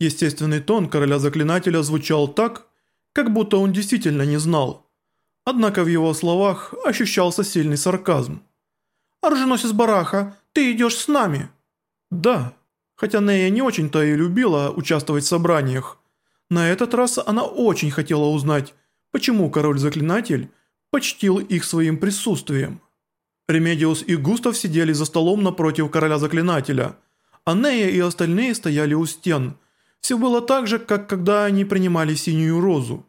Естественный тон короля-заклинателя звучал так, как будто он действительно не знал. Однако в его словах ощущался сильный сарказм. «Оруженосец Бараха, ты идешь с нами?» «Да». Хотя Нея не очень-то и любила участвовать в собраниях, на этот раз она очень хотела узнать, почему король-заклинатель почтил их своим присутствием. Ремедиус и Густав сидели за столом напротив короля-заклинателя, а Нея и остальные стояли у стен. Все было так же, как когда они принимали синюю розу.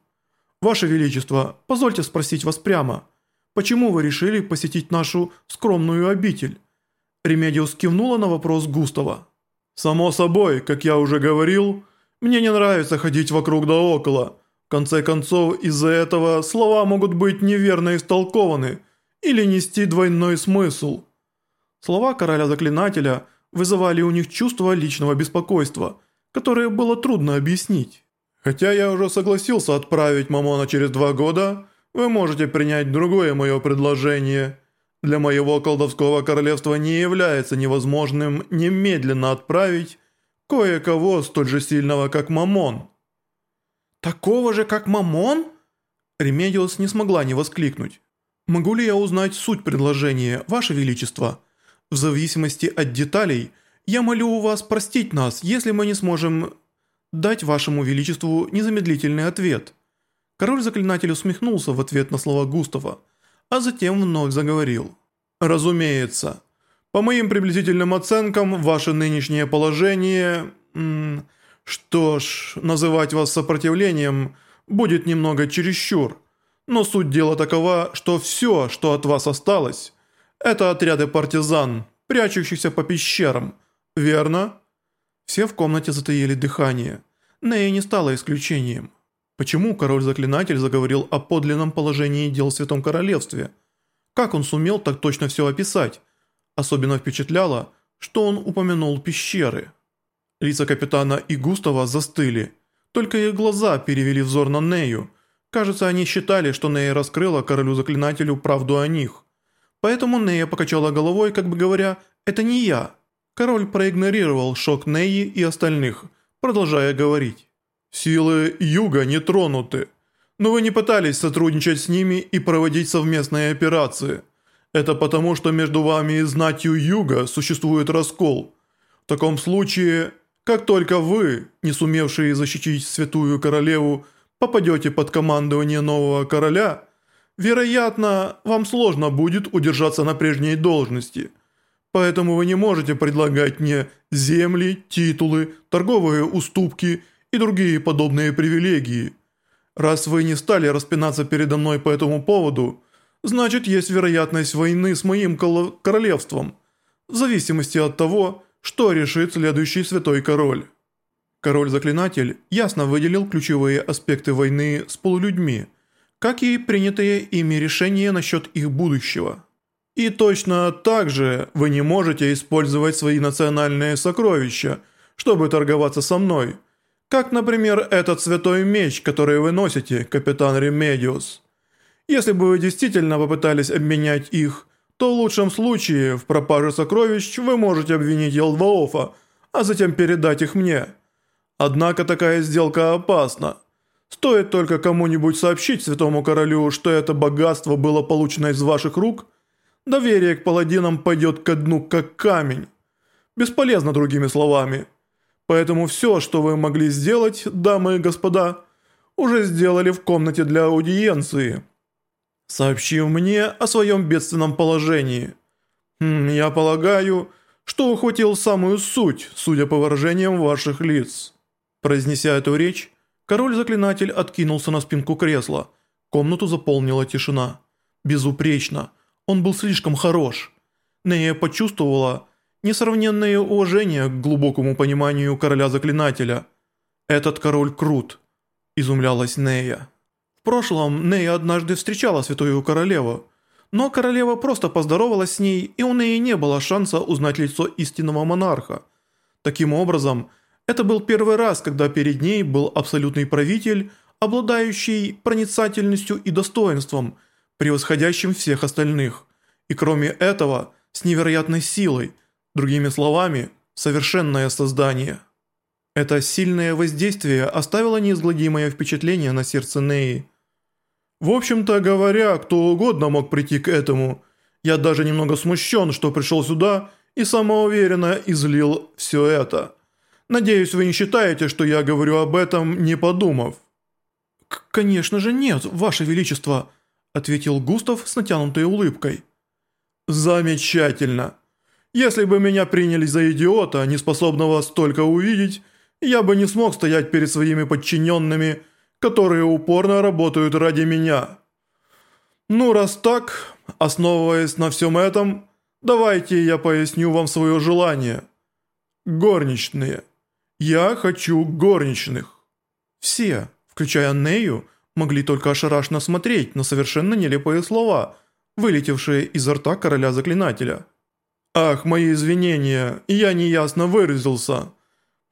«Ваше Величество, позвольте спросить вас прямо, почему вы решили посетить нашу скромную обитель?» Ремедиус кивнула на вопрос Густава. «Само собой, как я уже говорил, мне не нравится ходить вокруг да около. В конце концов, из-за этого слова могут быть неверно истолкованы или нести двойной смысл». Слова короля-заклинателя вызывали у них чувство личного беспокойства, которое было трудно объяснить. «Хотя я уже согласился отправить Мамона через два года, вы можете принять другое мое предложение». Для моего колдовского королевства не является невозможным немедленно отправить кое-кого столь же сильного, как Мамон». «Такого же, как Мамон?» Ремедиус не смогла не воскликнуть. «Могу ли я узнать суть предложения, Ваше Величество? В зависимости от деталей, я молю у вас простить нас, если мы не сможем дать Вашему Величеству незамедлительный ответ». Король-заклинатель усмехнулся в ответ на слова Густава а затем вновь заговорил. «Разумеется. По моим приблизительным оценкам, ваше нынешнее положение... что ж, называть вас сопротивлением будет немного чересчур. Но суть дела такова, что все, что от вас осталось, это отряды партизан, прячущихся по пещерам. Верно?» Все в комнате затаили дыхание. Нея не стала исключением. Почему король-заклинатель заговорил о подлинном положении дел в Святом Королевстве? Как он сумел так точно все описать? Особенно впечатляло, что он упомянул пещеры. Лица капитана и Густава застыли. Только их глаза перевели взор на Нею. Кажется, они считали, что Нея раскрыла королю-заклинателю правду о них. Поэтому Нея покачала головой, как бы говоря, «Это не я». Король проигнорировал шок Неи и остальных, продолжая говорить. Силы Юга не тронуты, но вы не пытались сотрудничать с ними и проводить совместные операции. Это потому, что между вами и знатью Юга существует раскол. В таком случае, как только вы, не сумевшие защитить Святую Королеву, попадете под командование нового короля, вероятно, вам сложно будет удержаться на прежней должности. Поэтому вы не можете предлагать мне земли, титулы, торговые уступки и другие подобные привилегии. Раз вы не стали распинаться передо мной по этому поводу, значит есть вероятность войны с моим королевством, в зависимости от того, что решит следующий святой король. Король-заклинатель ясно выделил ключевые аспекты войны с полулюдьми, как и принятые ими решения насчет их будущего. И точно так же вы не можете использовать свои национальные сокровища, чтобы торговаться со мной – как, например, этот святой меч, который вы носите, капитан Ремедиус. Если бы вы действительно попытались обменять их, то в лучшем случае в пропаже сокровищ вы можете обвинить Елдваофа, а затем передать их мне. Однако такая сделка опасна. Стоит только кому-нибудь сообщить святому королю, что это богатство было получено из ваших рук, доверие к паладинам пойдет ко дну как камень. Бесполезно другими словами. Поэтому все, что вы могли сделать, дамы и господа, уже сделали в комнате для аудиенции, сообщив мне о своем бедственном положении. Хм, я полагаю, что ухватил самую суть, судя по выражениям ваших лиц». Произнеся эту речь, король-заклинатель откинулся на спинку кресла. Комнату заполнила тишина. Безупречно. Он был слишком хорош. Нея почувствовала, несравненное уважение к глубокому пониманию короля-заклинателя. Этот король крут, изумлялась Нея. В прошлом Нея однажды встречала святую королеву, но королева просто поздоровалась с ней, и у Неи не было шанса узнать лицо истинного монарха. Таким образом, это был первый раз, когда перед ней был абсолютный правитель, обладающий проницательностью и достоинством, превосходящим всех остальных, и кроме этого, с невероятной силой – Другими словами, совершенное создание. Это сильное воздействие оставило неизгладимое впечатление на сердце Неи. В общем-то говоря, кто угодно мог прийти к этому. Я даже немного смущен, что пришел сюда и самоуверенно излил все это. Надеюсь, вы не считаете, что я говорю об этом, не подумав. «Конечно же нет, Ваше Величество», – ответил Густав с натянутой улыбкой. «Замечательно. Если бы меня приняли за идиота, неспособного столько увидеть, я бы не смог стоять перед своими подчиненными, которые упорно работают ради меня. Ну, раз так, основываясь на всем этом, давайте я поясню вам свое желание. Горничные. Я хочу горничных. Все, включая Нею, могли только ошарашенно смотреть на совершенно нелепые слова, вылетевшие изо рта короля-заклинателя. «Ах, мои извинения, я неясно выразился.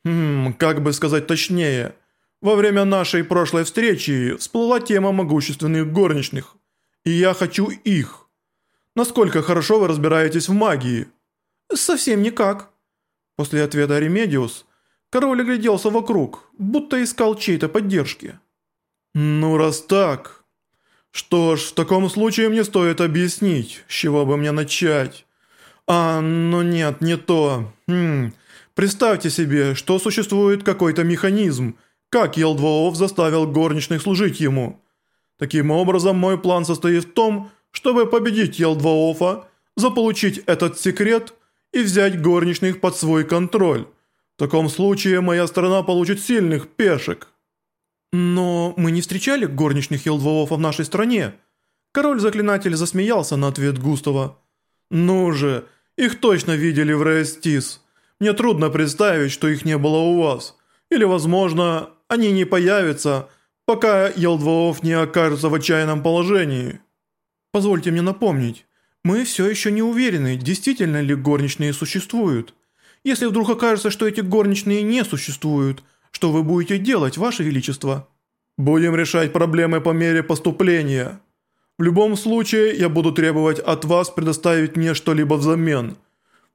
Хм, как бы сказать точнее. Во время нашей прошлой встречи всплыла тема могущественных горничных, и я хочу их. Насколько хорошо вы разбираетесь в магии?» «Совсем никак». После ответа Ремедиус, король огляделся вокруг, будто искал чьей-то поддержки. «Ну, раз так...» «Что ж, в таком случае мне стоит объяснить, с чего бы мне начать. А, ну нет, не то. Хм, представьте себе, что существует какой-то механизм, как Елдвоов заставил горничных служить ему. Таким образом, мой план состоит в том, чтобы победить Елдвоофа, заполучить этот секрет и взять горничных под свой контроль. В таком случае моя страна получит сильных пешек. Но мы не встречали горничных Елдвоофа в нашей стране. Король-заклинатель засмеялся на ответ Густава. Ну же, их точно видели в Рестис. Мне трудно представить, что их не было у вас. Или, возможно, они не появятся, пока Елдвоов не окажется в отчаянном положении. Позвольте мне напомнить, мы все еще не уверены, действительно ли горничные существуют. Если вдруг окажется, что эти горничные не существуют, что вы будете делать, Ваше Величество? Будем решать проблемы по мере поступления. В любом случае, я буду требовать от вас предоставить мне что-либо взамен.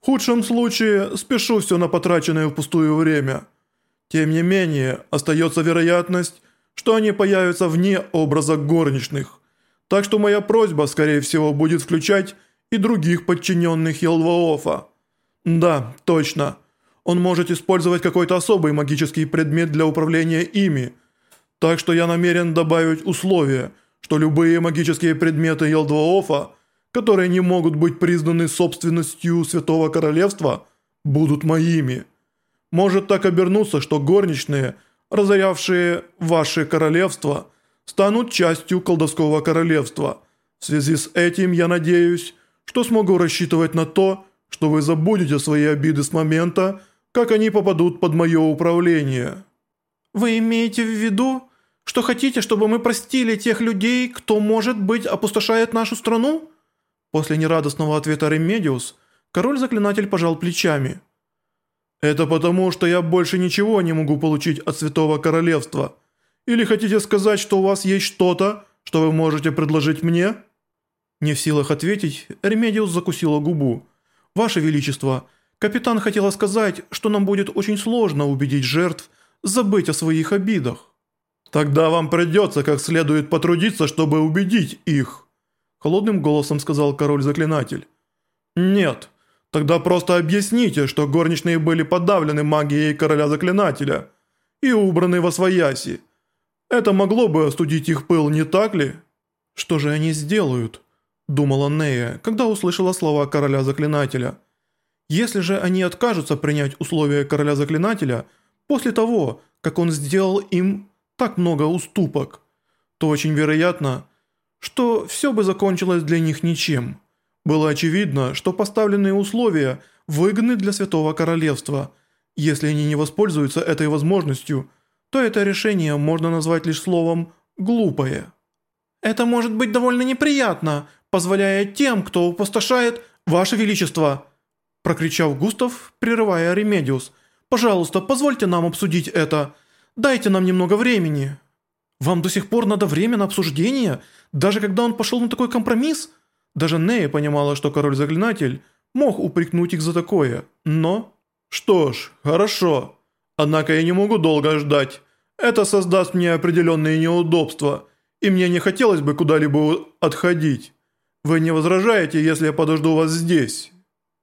В худшем случае, спешу все на потраченное впустую время. Тем не менее, остается вероятность, что они появятся вне образа горничных. Так что моя просьба, скорее всего, будет включать и других подчиненных Елваофа. Да, точно. Он может использовать какой-то особый магический предмет для управления ими. Так что я намерен добавить условие – что любые магические предметы Елдваофа, которые не могут быть признаны собственностью Святого Королевства, будут моими. Может так обернуться, что горничные, разорявшие ваше королевство, станут частью колдовского королевства. В связи с этим я надеюсь, что смогу рассчитывать на то, что вы забудете свои обиды с момента, как они попадут под мое управление». «Вы имеете в виду, что хотите, чтобы мы простили тех людей, кто, может быть, опустошает нашу страну?» После нерадостного ответа Ремедиус, король-заклинатель пожал плечами. «Это потому, что я больше ничего не могу получить от Святого Королевства. Или хотите сказать, что у вас есть что-то, что вы можете предложить мне?» Не в силах ответить, Ремедиус закусила губу. «Ваше Величество, капитан хотела сказать, что нам будет очень сложно убедить жертв забыть о своих обидах». «Тогда вам придется как следует потрудиться, чтобы убедить их», холодным голосом сказал король-заклинатель. «Нет, тогда просто объясните, что горничные были подавлены магией короля-заклинателя и убраны во свояси. Это могло бы остудить их пыл, не так ли?» «Что же они сделают?» – думала Нея, когда услышала слова короля-заклинателя. «Если же они откажутся принять условия короля-заклинателя после того, как он сделал им так много уступок, то очень вероятно, что все бы закончилось для них ничем. Было очевидно, что поставленные условия выгодны для Святого Королевства. Если они не воспользуются этой возможностью, то это решение можно назвать лишь словом «глупое». «Это может быть довольно неприятно, позволяя тем, кто опустошает Ваше Величество!» Прокричал Густав, прерывая Ремедиус. «Пожалуйста, позвольте нам обсудить это. Дайте нам немного времени. Вам до сих пор надо время на обсуждение, даже когда он пошел на такой компромисс? Даже Нея понимала, что король-заклинатель мог упрекнуть их за такое, но... Что ж, хорошо. Однако я не могу долго ждать. Это создаст мне определенные неудобства, и мне не хотелось бы куда-либо отходить. Вы не возражаете, если я подожду вас здесь?»